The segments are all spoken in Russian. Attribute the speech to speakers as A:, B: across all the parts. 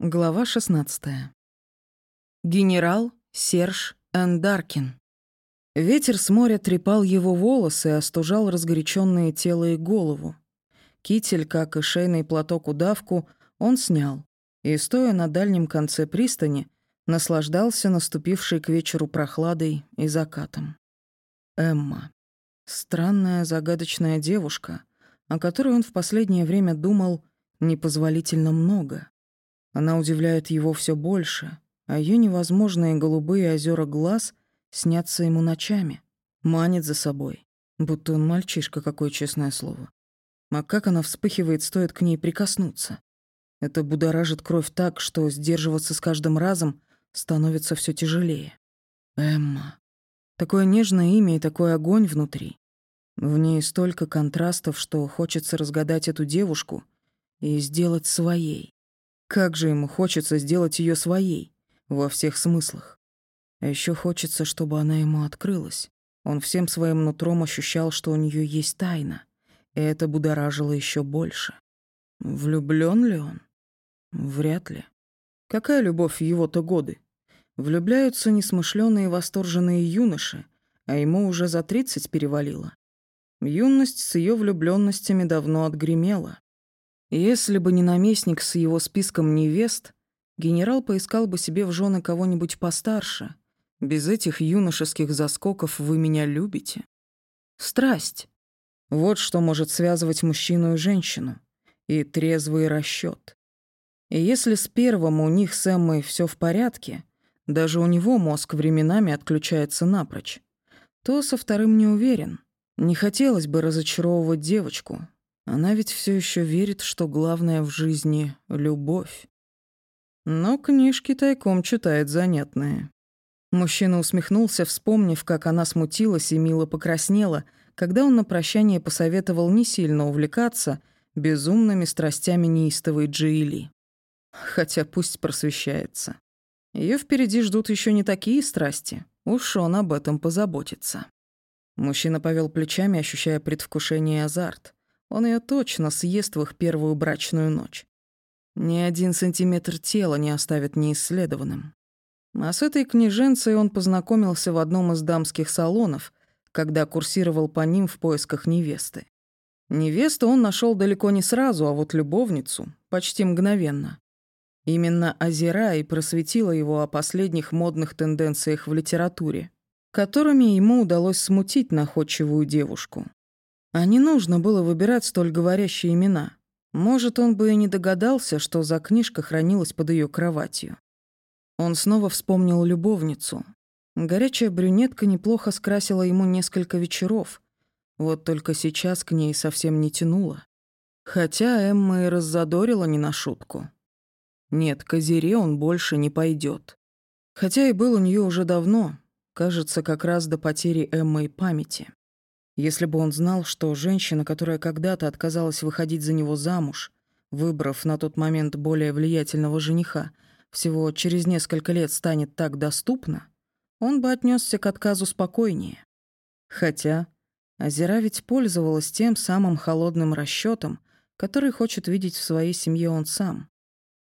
A: Глава 16. Генерал Серж Эндаркин. Ветер с моря трепал его волосы и остужал разгоряченное тело и голову. Китель, как и шейный платок-удавку, он снял и, стоя на дальнем конце пристани, наслаждался наступившей к вечеру прохладой и закатом. Эмма. Странная загадочная девушка, о которой он в последнее время думал непозволительно много — она удивляет его все больше, а ее невозможные голубые озера глаз снятся ему ночами, манит за собой, будто он мальчишка, какое честное слово. А как она вспыхивает, стоит к ней прикоснуться. Это будоражит кровь так, что сдерживаться с каждым разом становится все тяжелее. Эмма. Такое нежное имя и такой огонь внутри. В ней столько контрастов, что хочется разгадать эту девушку и сделать своей. Как же ему хочется сделать ее своей, во всех смыслах. А еще хочется, чтобы она ему открылась. Он всем своим нутром ощущал, что у нее есть тайна, и это будоражило еще больше. Влюблен ли он? Вряд ли. Какая любовь в его-то годы? Влюбляются несмышленые восторженные юноши, а ему уже за тридцать перевалило. Юность с ее влюбленностями давно отгремела. Если бы не наместник с его списком невест, генерал поискал бы себе в жены кого-нибудь постарше. Без этих юношеских заскоков вы меня любите. Страсть. Вот что может связывать мужчину и женщину. И трезвый расчет. И если с первым у них с Эммой все в порядке, даже у него мозг временами отключается напрочь, то со вторым не уверен. Не хотелось бы разочаровывать девочку, она ведь все еще верит, что главное в жизни — любовь. Но книжки тайком читает занятные. Мужчина усмехнулся, вспомнив, как она смутилась и мило покраснела, когда он на прощание посоветовал не сильно увлекаться безумными страстями неистовой Джиили. Хотя пусть просвещается. Ее впереди ждут еще не такие страсти. Уж он об этом позаботится. Мужчина повел плечами, ощущая предвкушение и азарт. Он ее точно съест в их первую брачную ночь. Ни один сантиметр тела не оставит неисследованным. А с этой княженцей он познакомился в одном из дамских салонов, когда курсировал по ним в поисках невесты. Невесту он нашел далеко не сразу, а вот любовницу — почти мгновенно. Именно Азера и просветила его о последних модных тенденциях в литературе, которыми ему удалось смутить находчивую девушку. А не нужно было выбирать столь говорящие имена. Может, он бы и не догадался, что за книжка хранилась под ее кроватью. Он снова вспомнил любовницу. Горячая брюнетка неплохо скрасила ему несколько вечеров. Вот только сейчас к ней совсем не тянуло. Хотя Эмма и раззадорила не на шутку. Нет, к Азере он больше не пойдет. Хотя и был у нее уже давно, кажется, как раз до потери Эммы и памяти. Если бы он знал, что женщина, которая когда-то отказалась выходить за него замуж, выбрав на тот момент более влиятельного жениха, всего через несколько лет станет так доступна, он бы отнесся к отказу спокойнее. Хотя Азера ведь пользовалась тем самым холодным расчетом, который хочет видеть в своей семье он сам.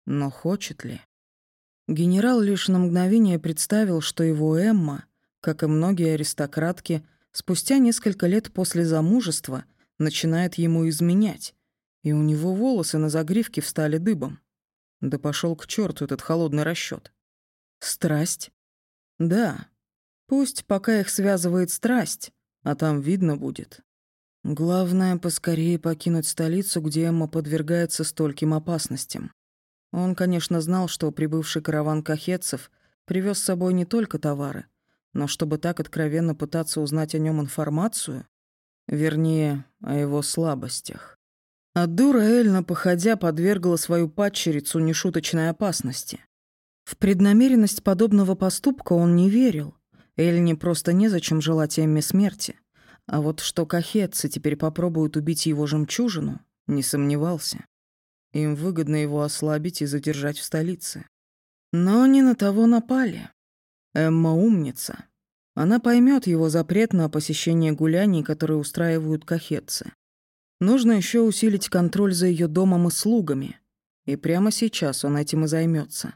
A: Но хочет ли? Генерал лишь на мгновение представил, что его Эмма, как и многие аристократки, спустя несколько лет после замужества начинает ему изменять, и у него волосы на загривке встали дыбом. Да пошел к черту этот холодный расчет. Страсть? Да. Пусть пока их связывает страсть, а там видно будет. Главное, поскорее покинуть столицу, где Эмма подвергается стольким опасностям. Он, конечно, знал, что прибывший караван кахетцев привез с собой не только товары, но чтобы так откровенно пытаться узнать о нем информацию, вернее, о его слабостях. А дура Эльна, походя, подвергла свою падчерицу нешуточной опасности. В преднамеренность подобного поступка он не верил. Эльне просто незачем желать Эмме смерти. А вот что кахетцы теперь попробуют убить его жемчужину, не сомневался. Им выгодно его ослабить и задержать в столице. Но не на того напали. Эмма умница. Она поймет его запрет на посещение гуляний, которые устраивают кахетцы. Нужно еще усилить контроль за ее домом и слугами. И прямо сейчас он этим и займется.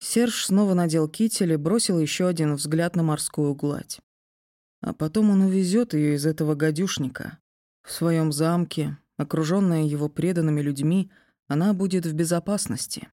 A: Серж снова надел китель и бросил еще один взгляд на морскую гладь. А потом он увезет ее из этого гадюшника. В своем замке, окруженная его преданными людьми, она будет в безопасности.